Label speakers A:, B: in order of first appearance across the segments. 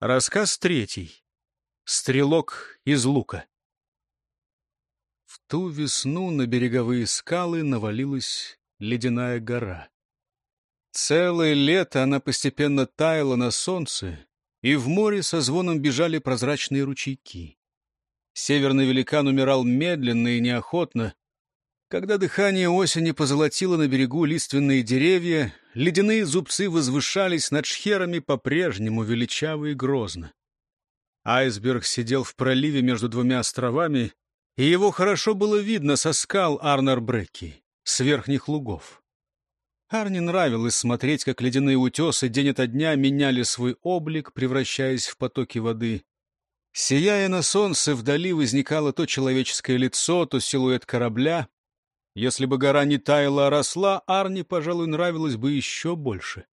A: Рассказ третий. Стрелок из лука. В ту весну на береговые скалы навалилась ледяная гора. Целое лето она постепенно таяла на солнце, и в море со звоном бежали прозрачные ручейки. Северный великан умирал медленно и неохотно. Когда дыхание осени позолотило на берегу лиственные деревья, ледяные зубцы возвышались над шхерами по-прежнему величаво и грозно. Айсберг сидел в проливе между двумя островами, и его хорошо было видно со скал Арнер-Брекки, с верхних лугов. Арне нравилось смотреть, как ледяные утесы день ото дня меняли свой облик, превращаясь в потоки воды. Сияя на солнце, вдали возникало то человеческое лицо, то силуэт корабля. Если бы гора не таяла, а росла, Арне, пожалуй, нравилось бы еще больше.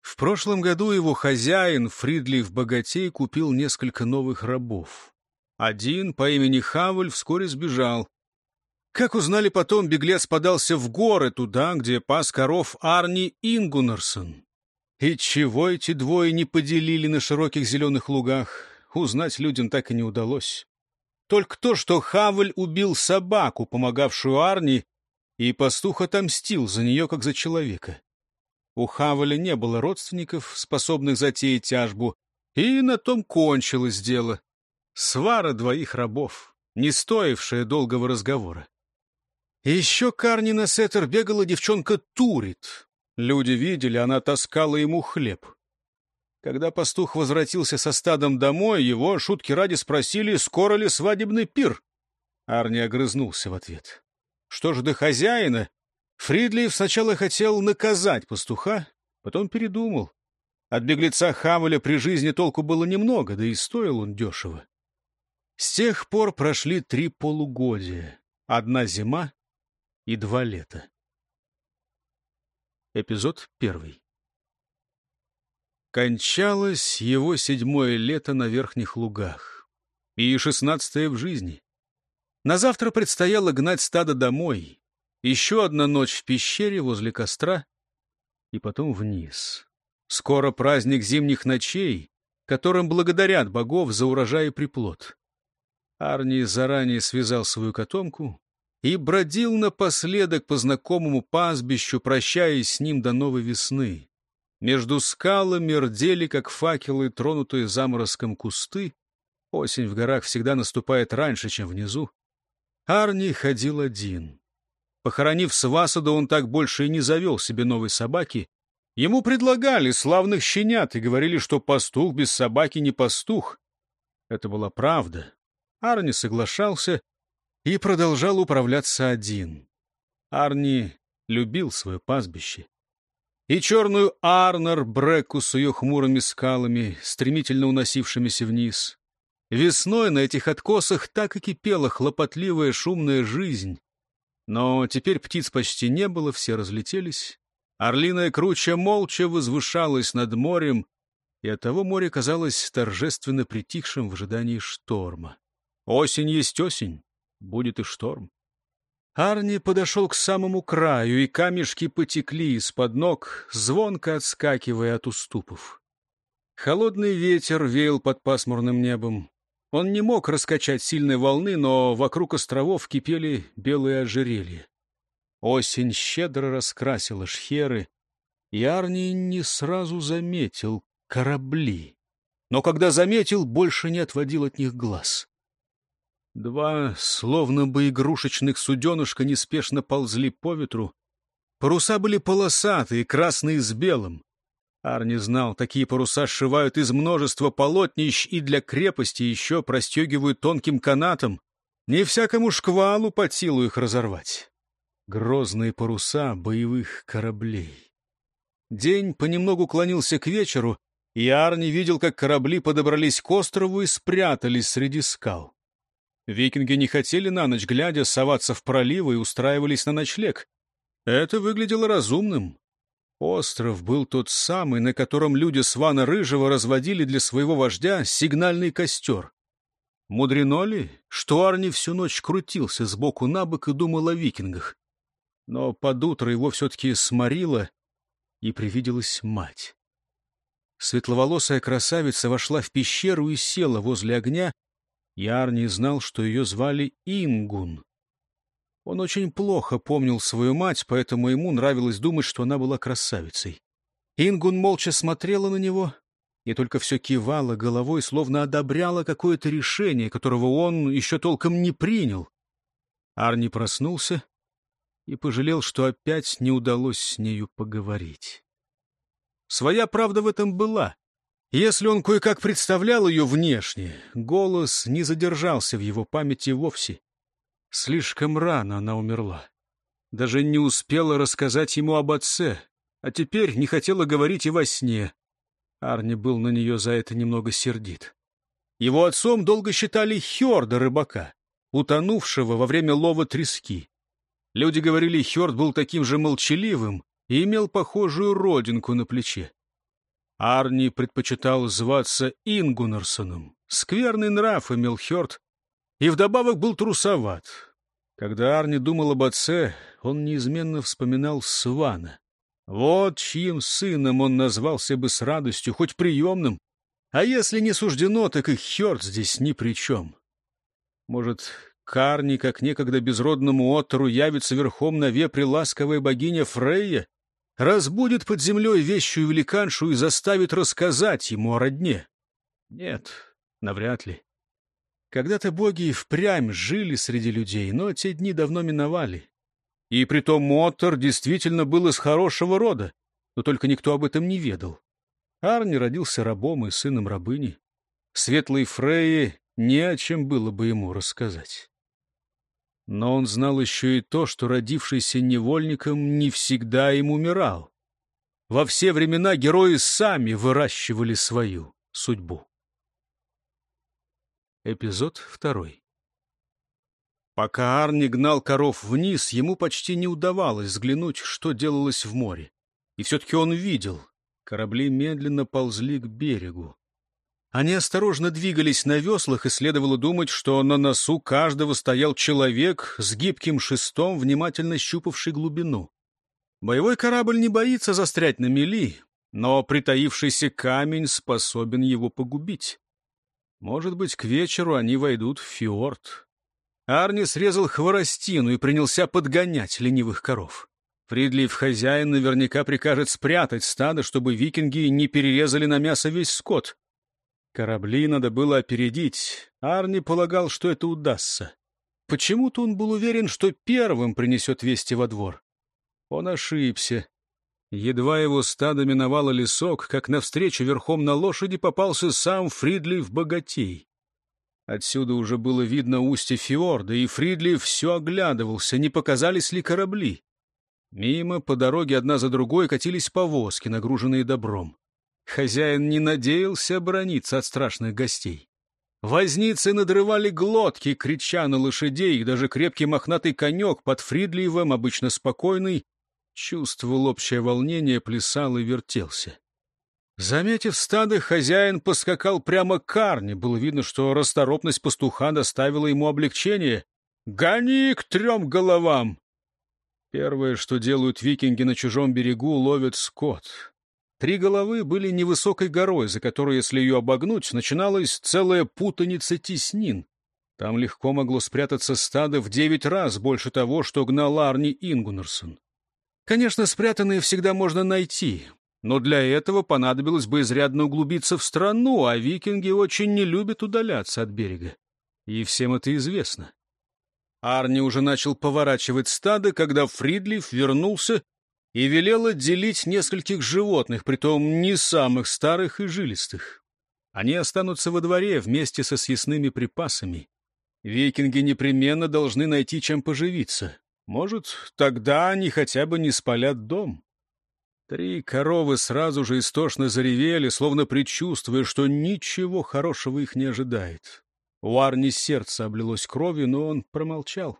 A: В прошлом году его хозяин, Фридлиф Богатей, купил несколько новых рабов. Один по имени Хавль вскоре сбежал. Как узнали потом, беглец подался в горы, туда, где пас коров Арни Ингунарсон. И чего эти двое не поделили на широких зеленых лугах, узнать людям так и не удалось. Только то, что Хавль убил собаку, помогавшую Арни, и пастух отомстил за нее, как за человека. У Хаваля не было родственников, способных затеять тяжбу, и на том кончилось дело. Свара двоих рабов, не стоившая долгого разговора. Еще Карнина Сеттер бегала девчонка Турит. Люди видели, она таскала ему хлеб. Когда пастух возвратился со стадом домой, его, шутки ради, спросили, скоро ли свадебный пир. Арни огрызнулся в ответ. Что ж до хозяина? Фридлиев сначала хотел наказать пастуха, потом передумал. От беглеца Хавеля при жизни толку было немного, да и стоил он дешево. С тех пор прошли три полугодия, одна зима и два лета. Эпизод первый. Кончалось его седьмое лето на верхних лугах и шестнадцатое в жизни. На завтра предстояло гнать стадо домой. Еще одна ночь в пещере возле костра и потом вниз. Скоро праздник зимних ночей, которым благодарят богов за урожай и приплод. Арни заранее связал свою котомку и бродил напоследок по знакомому пастбищу, прощаясь с ним до новой весны. Между скалами рдели, как факелы, тронутые заморозком кусты. Осень в горах всегда наступает раньше, чем внизу. Арни ходил один. Похоронив Свасаду, он так больше и не завел себе новой собаки. Ему предлагали славных щенят и говорили, что пастух без собаки не пастух. Это была правда. Арни соглашался и продолжал управляться один. Арни любил свое пастбище и черную Арнер Бреку с ее хмурыми скалами, стремительно уносившимися вниз. Весной на этих откосах так и кипела хлопотливая шумная жизнь. Но теперь птиц почти не было, все разлетелись. Орлиная круча молча возвышалась над морем, и оттого море казалось торжественно притихшим в ожидании шторма. Осень есть осень, будет и шторм. Арни подошел к самому краю, и камешки потекли из-под ног, звонко отскакивая от уступов. Холодный ветер веял под пасмурным небом. Он не мог раскачать сильной волны, но вокруг островов кипели белые ожерелья. Осень щедро раскрасила шхеры, и Арни не сразу заметил корабли. Но когда заметил, больше не отводил от них глаз. Два, словно бы игрушечных суденышка, неспешно ползли по ветру. Паруса были полосатые, красные с белым. Арни знал, такие паруса сшивают из множества полотнищ и для крепости еще простегивают тонким канатом. Не всякому шквалу под силу их разорвать. Грозные паруса боевых кораблей. День понемногу клонился к вечеру, и Арни видел, как корабли подобрались к острову и спрятались среди скал. Викинги не хотели на ночь глядя соваться в проливы и устраивались на ночлег. Это выглядело разумным. Остров был тот самый, на котором люди Свана Рыжего разводили для своего вождя сигнальный костер. Мудрено ли, что Арни всю ночь крутился сбоку на бок и думал о викингах? Но под утро его все-таки сморило, и привиделась мать. Светловолосая красавица вошла в пещеру и села возле огня. Ярни знал, что ее звали Ингун. Он очень плохо помнил свою мать, поэтому ему нравилось думать, что она была красавицей. Ингун молча смотрела на него и только все кивала головой, словно одобряла какое-то решение, которого он еще толком не принял. Арни проснулся и пожалел, что опять не удалось с нею поговорить. Своя правда в этом была. Если он кое-как представлял ее внешне, голос не задержался в его памяти вовсе. Слишком рано она умерла. Даже не успела рассказать ему об отце, а теперь не хотела говорить и во сне. Арни был на нее за это немного сердит. Его отцом долго считали Хёрда рыбака, утонувшего во время лова трески. Люди говорили, Хёрд был таким же молчаливым, и имел похожую родинку на плече. Арни предпочитал зваться Ингунарсоном. Скверный нрав имел Хёрд, и вдобавок был трусоват. Когда Арни думал об отце, он неизменно вспоминал Свана. Вот чьим сыном он назвался бы с радостью, хоть приемным. А если не суждено, так и Хёрд здесь ни при чем. Может, Карни, как некогда безродному Оттору, явится верхом на вепре ласковая богиня Фрейя? Разбудит под землей вещую великаншу и заставит рассказать ему о родне. Нет, навряд ли. Когда-то боги и впрямь жили среди людей, но те дни давно миновали. И притом Моттер действительно был из хорошего рода, но только никто об этом не ведал. Арни родился рабом и сыном рабыни. Светлой Фрейе не о чем было бы ему рассказать. Но он знал еще и то, что родившийся невольником не всегда им умирал. Во все времена герои сами выращивали свою судьбу. Эпизод второй. Пока Арни гнал коров вниз, ему почти не удавалось взглянуть, что делалось в море. И все-таки он видел. Корабли медленно ползли к берегу. Они осторожно двигались на веслах, и следовало думать, что на носу каждого стоял человек с гибким шестом, внимательно щупавший глубину. Боевой корабль не боится застрять на мели, но притаившийся камень способен его погубить. Может быть, к вечеру они войдут в фьорд. Арни срезал хворостину и принялся подгонять ленивых коров. Фридлиев хозяин наверняка прикажет спрятать стадо, чтобы викинги не перерезали на мясо весь скот. Корабли надо было опередить. Арни полагал, что это удастся. Почему-то он был уверен, что первым принесет вести во двор. Он ошибся. Едва его стадо миновало лесок, как навстречу верхом на лошади попался сам Фридлиф Богатей. Отсюда уже было видно устье фьорда, и Фридлиф все оглядывался, не показались ли корабли. Мимо по дороге одна за другой катились повозки, нагруженные добром. Хозяин не надеялся оборониться от страшных гостей. Возницы надрывали глотки, крича на лошадей, и даже крепкий мохнатый конек под Фридлиевым, обычно спокойный, чувствовал общее волнение, плясал и вертелся. Заметив стадо, хозяин поскакал прямо к Арне. Было видно, что расторопность пастуха доставила ему облегчение. «Гони к трем головам!» Первое, что делают викинги на чужом берегу, ловят скот. Три головы были невысокой горой, за которой, если ее обогнуть, начиналась целая путаница теснин. Там легко могло спрятаться стадо в девять раз больше того, что гнал Арни Ингунерсон. Конечно, спрятанные всегда можно найти, но для этого понадобилось бы изрядно углубиться в страну, а викинги очень не любят удаляться от берега. И всем это известно. Арни уже начал поворачивать стадо, когда Фридлиф вернулся и велел отделить нескольких животных, притом не самых старых и жилистых. Они останутся во дворе вместе со съестными припасами. Викинги непременно должны найти чем поживиться. Может, тогда они хотя бы не спалят дом. Три коровы сразу же истошно заревели, словно предчувствуя, что ничего хорошего их не ожидает. У Арни сердце облилось кровью, но он промолчал.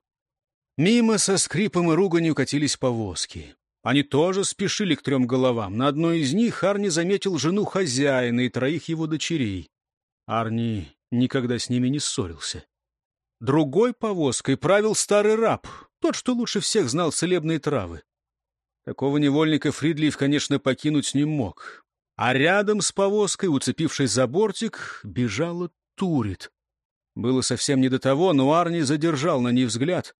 A: Мимо со скрипом и руганью катились повозки. Они тоже спешили к трем головам. На одной из них Арни заметил жену хозяина и троих его дочерей. Арни никогда с ними не ссорился. Другой повозкой правил старый раб, тот, что лучше всех знал целебные травы. Такого невольника Фридлиев, конечно, покинуть не мог. а рядом с повозкой, уцепившись за бортик, бежала Турит. Было совсем не до того, но Арни задержал на ней взгляд.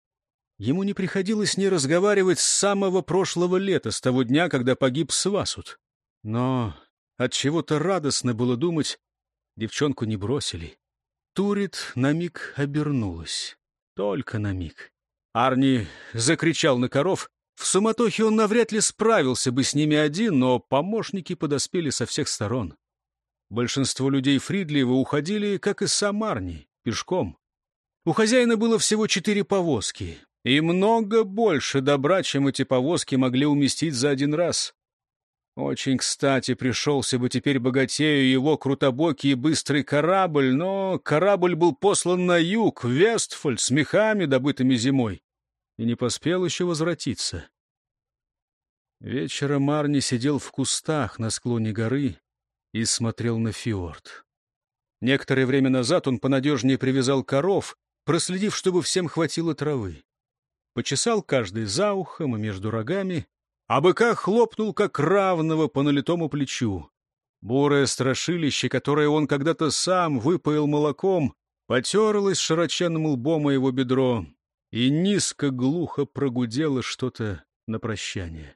A: Ему не приходилось не разговаривать с самого прошлого лета, с того дня, когда погиб Свасут. Но от чего то радостно было думать, девчонку не бросили. Турит на миг обернулась. Только на миг. Арни закричал на коров. В суматохе он навряд ли справился бы с ними один, но помощники подоспели со всех сторон. Большинство людей Фридлиева уходили, как и сам Арни, пешком. У хозяина было всего четыре повозки, и много больше добра, чем эти повозки могли уместить за один раз. Очень кстати пришелся бы теперь богатею его крутобокий и быстрый корабль, но корабль был послан на юг, в Вестфоль, с мехами, добытыми зимой, и не поспел еще возвратиться. Вечером Арни сидел в кустах на склоне горы и смотрел на фьорд. Некоторое время назад он понадежнее привязал коров, проследив, чтобы всем хватило травы почесал каждый за ухом и между рогами, а быка хлопнул, как равного по налитому плечу. Бурое страшилище, которое он когда-то сам выпоил молоком, потерлось широченным лбом о его бедро и низко-глухо прогудело что-то на прощание.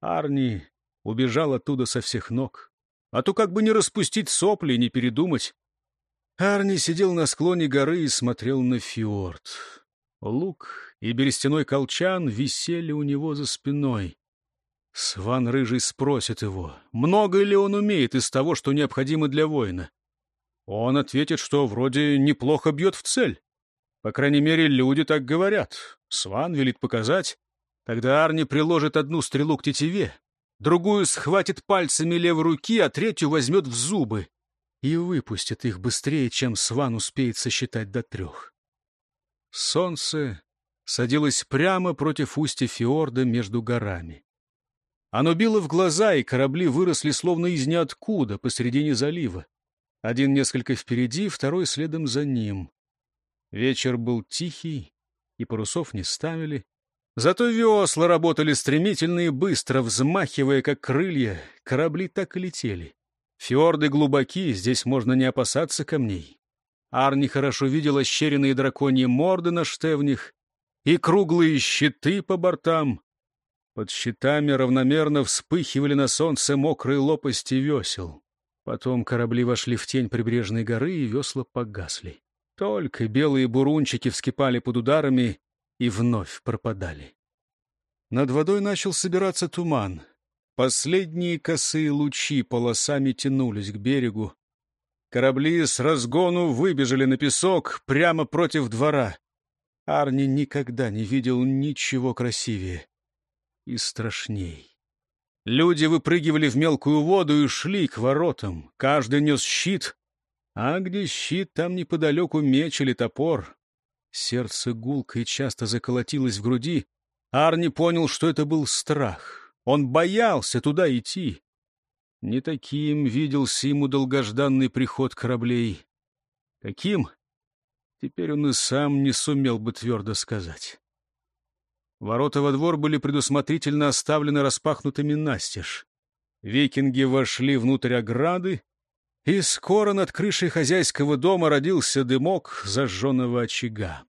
A: Арни убежал оттуда со всех ног, а то как бы не распустить сопли и не передумать. Арни сидел на склоне горы и смотрел на фьорд. Лук и берестяной колчан висели у него за спиной. Сван Рыжий спросит его, много ли он умеет из того, что необходимо для воина. Он ответит, что вроде неплохо бьет в цель. По крайней мере, люди так говорят. Сван велит показать. Тогда Арни приложит одну стрелу к тетиве, другую схватит пальцами левой руки, а третью возьмет в зубы и выпустит их быстрее, чем Сван успеет сосчитать до трех. Солнце садилось прямо против устья фьорда между горами. Оно било в глаза, и корабли выросли словно из ниоткуда посредине залива. Один несколько впереди, второй следом за ним. Вечер был тихий, и парусов не ставили. Зато весла работали стремительно и быстро, взмахивая, как крылья. Корабли так и летели. Фьорды глубоки, здесь можно не опасаться камней. Арни хорошо видел ощеренные драконьи морды на штевнях и круглые щиты по бортам. Под щитами равномерно вспыхивали на солнце мокрые лопасти весел. Потом корабли вошли в тень прибрежной горы, и весла погасли. Только белые бурунчики вскипали под ударами и вновь пропадали. Над водой начал собираться туман. Последние косые лучи полосами тянулись к берегу. Корабли с разгону выбежали на песок прямо против двора. Арни никогда не видел ничего красивее и страшней. Люди выпрыгивали в мелкую воду и шли к воротам. Каждый нес щит, а где щит, там неподалеку меч или топор. Сердце гулко и часто заколотилось в груди. Арни понял, что это был страх. Он боялся туда идти. Не таким виделся ему долгожданный приход кораблей. Каким? Теперь он и сам не сумел бы твердо сказать. Ворота во двор были предусмотрительно оставлены распахнутыми настежь. Викинги вошли внутрь ограды, и скоро над крышей хозяйского дома родился дымок зажженного очага.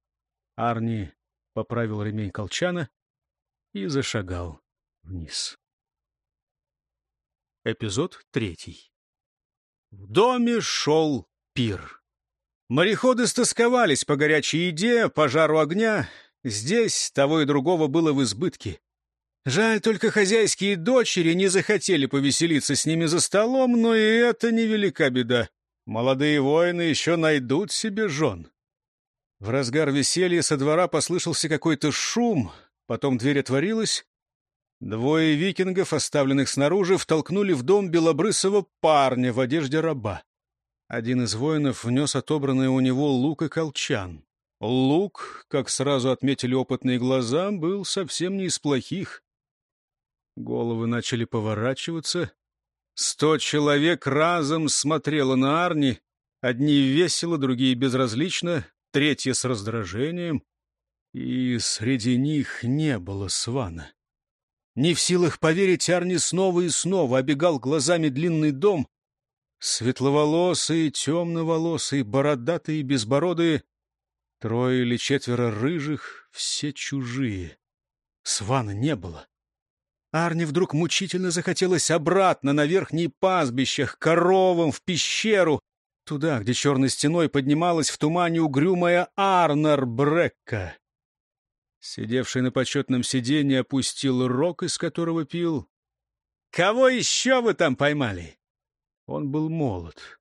A: Арни поправил ремень колчана и зашагал вниз. Эпизод третий. В доме шел пир. Мореходы стосковались по горячей еде, пожару огня. Здесь того и другого было в избытке. Жаль, только хозяйские дочери не захотели повеселиться с ними за столом, но и это невелика беда. Молодые воины еще найдут себе жен. В разгар веселья со двора послышался какой-то шум, потом дверь отворилась, Двое викингов, оставленных снаружи, втолкнули в дом белобрысого парня в одежде раба. Один из воинов внес отобранный у него лук и колчан. Лук, как сразу отметили опытные глаза, был совсем не из плохих. Головы начали поворачиваться. Сто человек разом смотрело на Арни, одни весело, другие безразлично, третьи с раздражением. И среди них не было Свана. Не в силах поверить, Арни снова и снова обегал глазами длинный дом. Светловолосые, темноволосые, бородатые, безбородые. Трое или четверо рыжих, все чужие. Свана не было. Арне вдруг мучительно захотелось обратно на верхние пастбищах, коровам, в пещеру, туда, где черной стеной поднималась в тумане угрюмая Арнар Брекка. Сидевший на почетном сиденье опустил рог, из которого пил. «Кого еще вы там поймали?» Он был молод.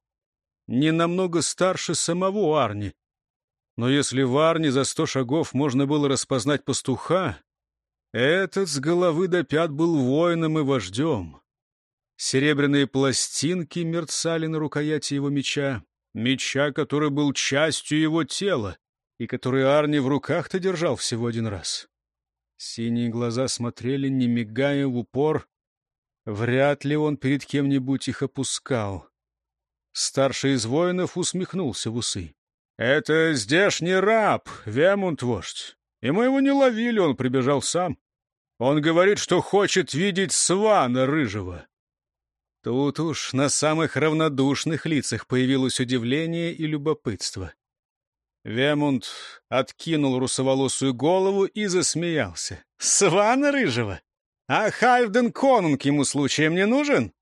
A: Не намного старше самого Арни. Но если в Арне за сто шагов можно было распознать пастуха, этот с головы до пят был воином и вождем. Серебряные пластинки мерцали на рукояти его меча, меча, который был частью его тела и который Арни в руках-то держал всего один раз. Синие глаза смотрели, не мигая в упор. Вряд ли он перед кем-нибудь их опускал. Старший из воинов усмехнулся в усы. — Это здешний раб, Вемунд-вождь. И мы его не ловили, он прибежал сам. Он говорит, что хочет видеть свана рыжего. Тут уж на самых равнодушных лицах появилось удивление и любопытство. Вемунд откинул русоволосую голову и засмеялся. «Свана рыжего? А Хальфден Конунг ему случаем не нужен?»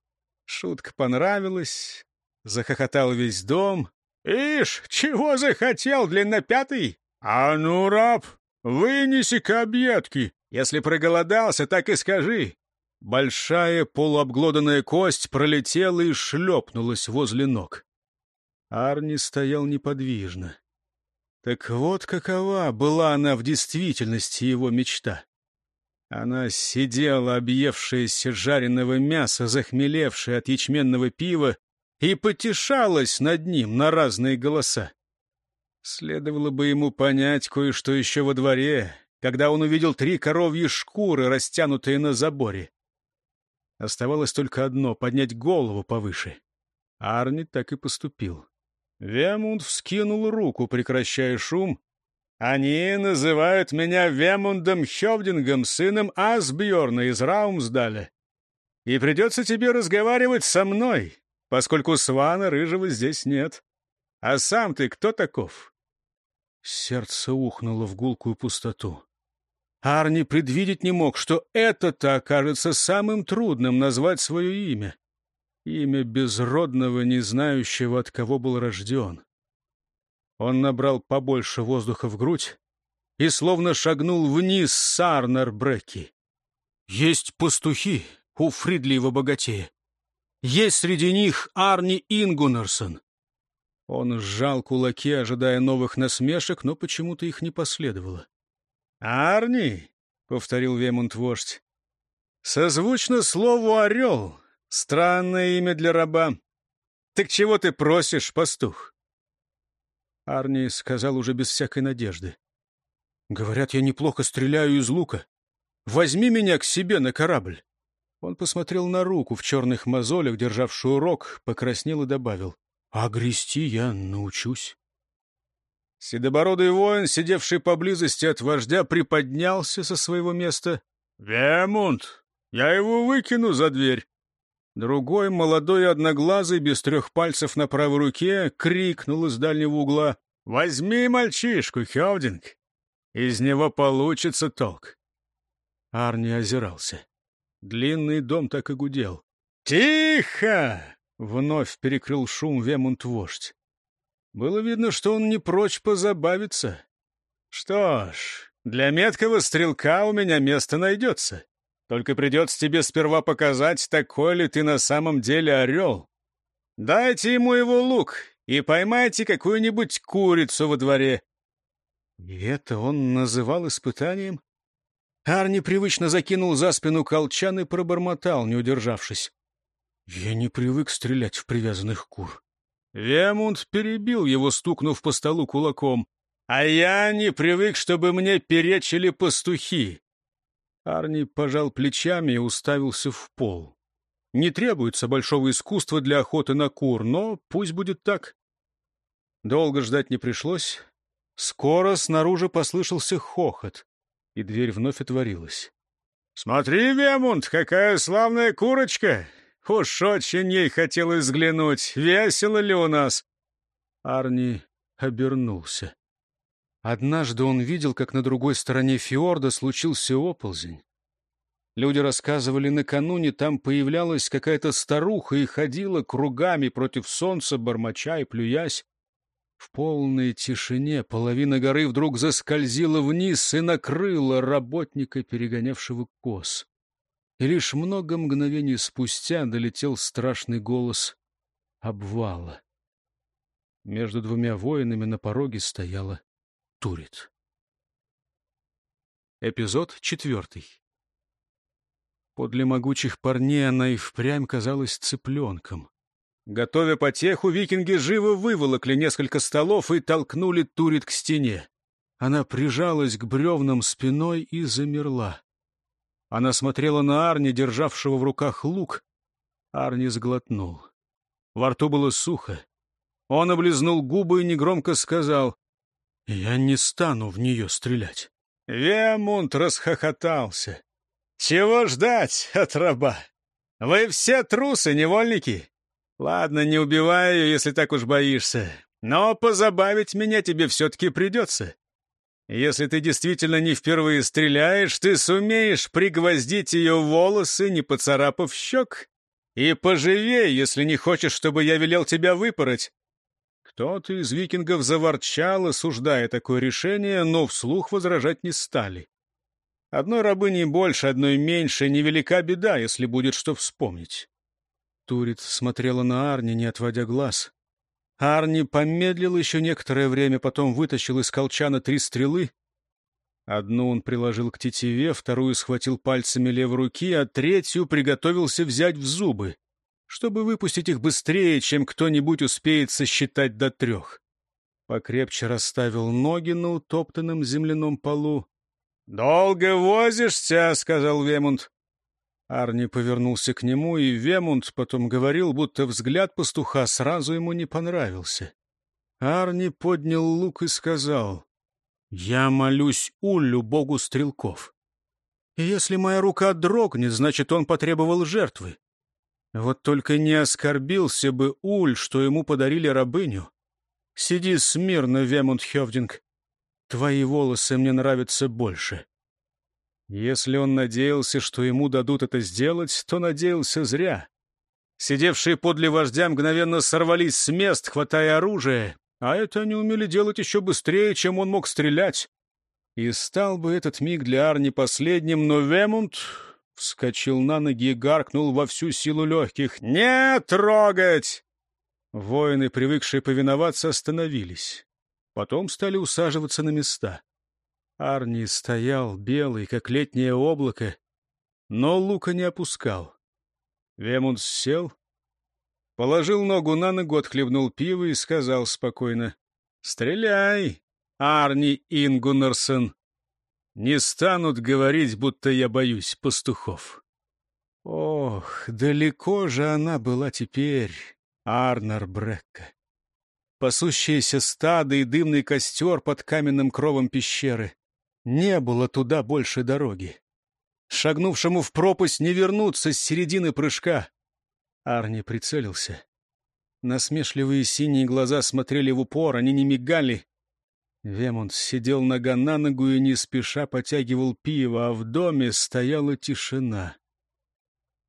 A: Шутка понравилась. Захохотал весь дом. «Ишь, чего захотел, длиннопятый? А ну, раб, вынеси-ка объедки. Если проголодался, так и скажи». Большая полуобглоданная кость пролетела и шлепнулась возле ног. Арни стоял неподвижно. Так вот какова была она в действительности его мечта. Она сидела, объевшаяся жареного мяса, захмелевшая от ячменного пива, и потешалась над ним на разные голоса. Следовало бы ему понять кое-что еще во дворе, когда он увидел три коровьи шкуры, растянутые на заборе. Оставалось только одно — поднять голову повыше. Арни так и поступил. Вемунд вскинул руку, прекращая шум. «Они называют меня Вемундом Хевдингом, сыном Асбьорна из Раумсдаля. И придется тебе разговаривать со мной, поскольку Свана Рыжего здесь нет. А сам ты кто таков?» Сердце ухнуло в гулкую пустоту. Арни предвидеть не мог, что это-то окажется самым трудным назвать свое имя имя безродного, не знающего, от кого был рожден. Он набрал побольше воздуха в грудь и словно шагнул вниз с Арнер-Бреки. Есть пастухи у Фридлиева богатея. Есть среди них Арни Ингунарсон. Он сжал кулаки, ожидая новых насмешек, но почему-то их не последовало. «Арни?» — повторил Вемунд-вождь. «Созвучно слову «орел», Странное имя для раба. Так чего ты просишь, пастух? Арни сказал уже без всякой надежды. Говорят, я неплохо стреляю из лука. Возьми меня к себе на корабль. Он посмотрел на руку в черных мозолях, державшую рог, покраснел и добавил. А грести я научусь. Седобородый воин, сидевший поблизости от вождя, приподнялся со своего места. — Вемунд, я его выкину за дверь. Другой, молодой одноглазый, без трех пальцев на правой руке, крикнул из дальнего угла. «Возьми мальчишку, Хевдинг! Из него получится толк!» Арни озирался. Длинный дом так и гудел. «Тихо!» — вновь перекрыл шум Вемунд-вождь. Было видно, что он не прочь позабавиться. «Что ж, для меткого стрелка у меня место найдется. Только придется тебе сперва показать, такой ли ты на самом деле орел. Дайте ему его лук и поймайте какую-нибудь курицу во дворе». И это он называл испытанием? Арни привычно закинул за спину колчан и пробормотал, не удержавшись. «Я не привык стрелять в привязанных кур». Вемунд перебил его, стукнув по столу кулаком. «А я не привык, чтобы мне перечили пастухи. Арни пожал плечами и уставился в пол. Не требуется большого искусства для охоты на кур, но пусть будет так. Долго ждать не пришлось. Скоро снаружи послышался хохот, и дверь вновь отворилась. «Смотри, Вемунд, какая славная курочка! Уж очень ей хотелось взглянуть, весело ли у нас!» Арни обернулся. Однажды он видел, как на другой стороне фьорда случился оползень. Люди рассказывали, накануне там появлялась какая-то старуха и ходила кругами против солнца, бормоча и плюясь. В полной тишине половина горы вдруг заскользила вниз и накрыла работника, перегонявшего коз. И лишь много мгновений спустя долетел страшный голос обвала. Между двумя воинами на пороге стояла Турит. Эпизод четвертый. Подле могучих парней она и впрямь казалась цыпленком. Готовя потеху, викинги живо выволокли несколько столов и толкнули Турит к стене. Она прижалась к бревнам спиной и замерла. Она смотрела на Арни, державшего в руках лук. Арни сглотнул. Во рту было сухо. Он облизнул губы и негромко сказал, «Я не стану в нее стрелять». Вемунд расхохотался. «Чего ждать от раба? Вы все трусы, невольники. Ладно, не убиваю, если так уж боишься. Но позабавить меня тебе все-таки придется. Если ты действительно не впервые стреляешь, ты сумеешь пригвоздить ее волосы, не поцарапав щек. И поживей, если не хочешь, чтобы я велел тебя выпороть. Кто-то из викингов заворчал, осуждая такое решение, но вслух возражать не стали. Одной рабыни больше, одной меньше, невелика беда, если будет что вспомнить. Турит смотрела на Арни, не отводя глаз. Арни помедлил еще некоторое время, потом вытащил из колчана три стрелы. Одну он приложил к тетиве, вторую схватил пальцами левой руки, а третью приготовился взять в зубы, чтобы выпустить их быстрее, чем кто-нибудь успеет сосчитать до трех. Покрепче расставил ноги на утоптанном земляном полу, «Долго возишься», — сказал Вемунд. Арни повернулся к нему, и Вемунд потом говорил, будто взгляд пастуха сразу ему не понравился. Арни поднял лук и сказал, «Я молюсь Уллю, богу стрелков. И если моя рука дрогнет, значит, он потребовал жертвы. Вот только не оскорбился бы Уль, что ему подарили рабыню. Сиди смирно, Вемунд Хевдинг. Твои волосы мне нравятся больше. Если он надеялся, что ему дадут это сделать, то надеялся зря. Сидевшие подле вождя мгновенно сорвались с мест, хватая оружие, а это они умели делать еще быстрее, чем он мог стрелять. И стал бы этот миг для Арни последним, но Вемунд вскочил на ноги и гаркнул во всю силу легких. «Не трогать!» Воины, привыкшие повиноваться, остановились. Потом стали усаживаться на места. Арни стоял белый, как летнее облако, но лука не опускал. Вемунд сел, положил ногу на ногу, отхлебнул пиво и сказал спокойно, «Стреляй, Арни Ингунарсон! Не станут говорить, будто я боюсь пастухов». Ох, далеко же она была теперь, Арнар Брекка пасущееся стадо и дымный костер под каменным кровом пещеры. Не было туда больше дороги. Шагнувшему в пропасть не вернуться с середины прыжка. Арни прицелился. Насмешливые синие глаза смотрели в упор, они не мигали. Вемонт сидел нога на ногу и не спеша потягивал пиво, а в доме стояла тишина.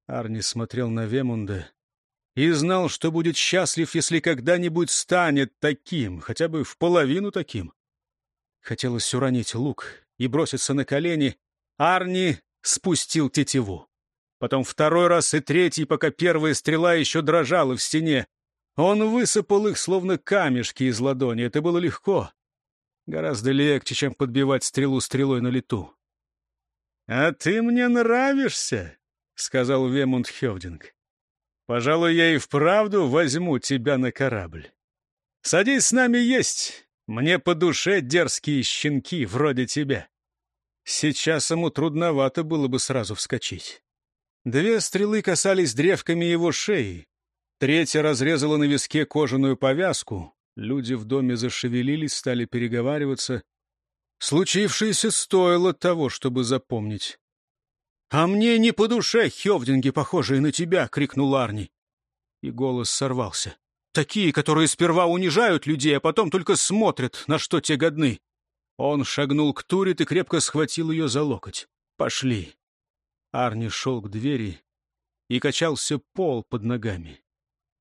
A: Арни смотрел на Вемунда и знал, что будет счастлив, если когда-нибудь станет таким, хотя бы в половину таким. Хотелось уронить лук и броситься на колени. Арни спустил тетиву. Потом второй раз и третий, пока первая стрела еще дрожала в стене. Он высыпал их, словно камешки из ладони. Это было легко. Гораздо легче, чем подбивать стрелу стрелой на лету. — А ты мне нравишься, — сказал Вемунд Хевдинг. Пожалуй, я и вправду возьму тебя на корабль. Садись с нами есть. Мне по душе дерзкие щенки вроде тебя. Сейчас ему трудновато было бы сразу вскочить. Две стрелы касались древками его шеи. Третья разрезала на виске кожаную повязку. Люди в доме зашевелились, стали переговариваться. Случившееся стоило того, чтобы запомнить. «А мне не по душе хевдинги, похожие на тебя!» — крикнул Арни. И голос сорвался. «Такие, которые сперва унижают людей, а потом только смотрят, на что те годны!» Он шагнул к Турит и крепко схватил ее за локоть. «Пошли!» Арни шел к двери, и качался пол под ногами.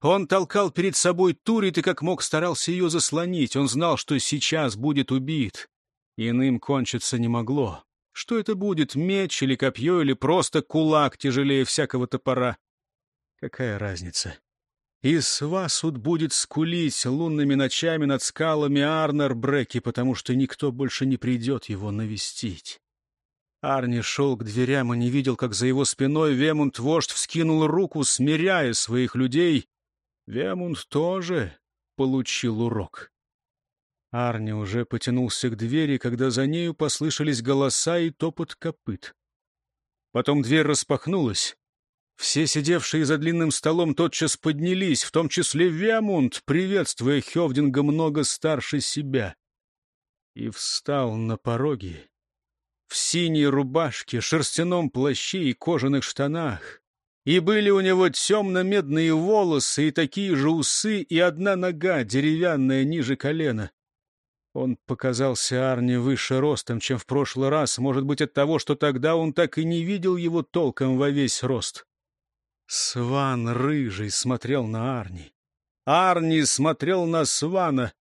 A: Он толкал перед собой Турит и как мог старался ее заслонить. Он знал, что сейчас будет убит. Иным кончиться не могло. Что это будет, меч или копье, или просто кулак тяжелее всякого топора? Какая разница? И Свасуд будет скулить лунными ночами над скалами Арнер Бреки, потому что никто больше не придет его навестить. Арни шел к дверям и не видел, как за его спиной Вемунд-вождь вскинул руку, смиряя своих людей. Вемунд тоже получил урок. Арни уже потянулся к двери, когда за нею послышались голоса и топот копыт. Потом дверь распахнулась. Все сидевшие за длинным столом тотчас поднялись, в том числе Вемунд, приветствуя Хевдинга много старше себя. И встал на пороге, в синей рубашке, шерстяном плаще и кожаных штанах. И были у него темно-медные волосы и такие же усы, и одна нога, деревянная, ниже колена. Он показался Арне выше ростом, чем в прошлый раз, может быть, от того, что тогда он так и не видел его толком во весь рост. Сван рыжий смотрел на Арни. Арни смотрел на Свана.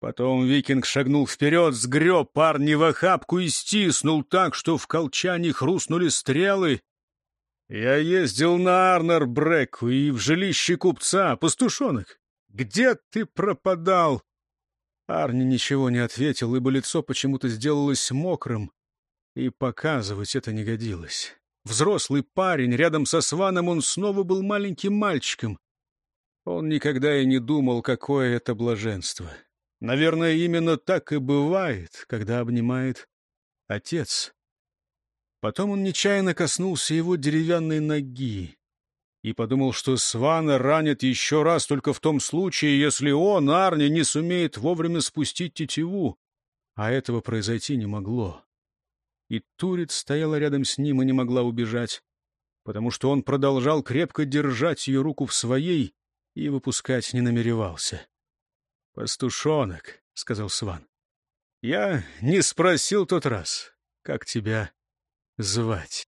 A: Потом викинг шагнул вперед, сгреб парни в охапку и стиснул так, что в колчане хрустнули стрелы. Я ездил на Арнер Бреку и в жилище купца, пастушонок. Где ты пропадал? Арни ничего не ответил, ибо лицо почему-то сделалось мокрым, и показывать это не годилось. Взрослый парень, рядом со Сваном он снова был маленьким мальчиком. Он никогда и не думал, какое это блаженство. Наверное, именно так и бывает, когда обнимает отец. Потом он нечаянно коснулся его деревянной ноги и подумал, что Свана ранит еще раз только в том случае, если он, Арни, не сумеет вовремя спустить тетиву, а этого произойти не могло. И Турит стояла рядом с ним и не могла убежать, потому что он продолжал крепко держать ее руку в своей и выпускать не намеревался. «Пастушонок», — сказал Сван. «Я не спросил тот раз, как тебя звать».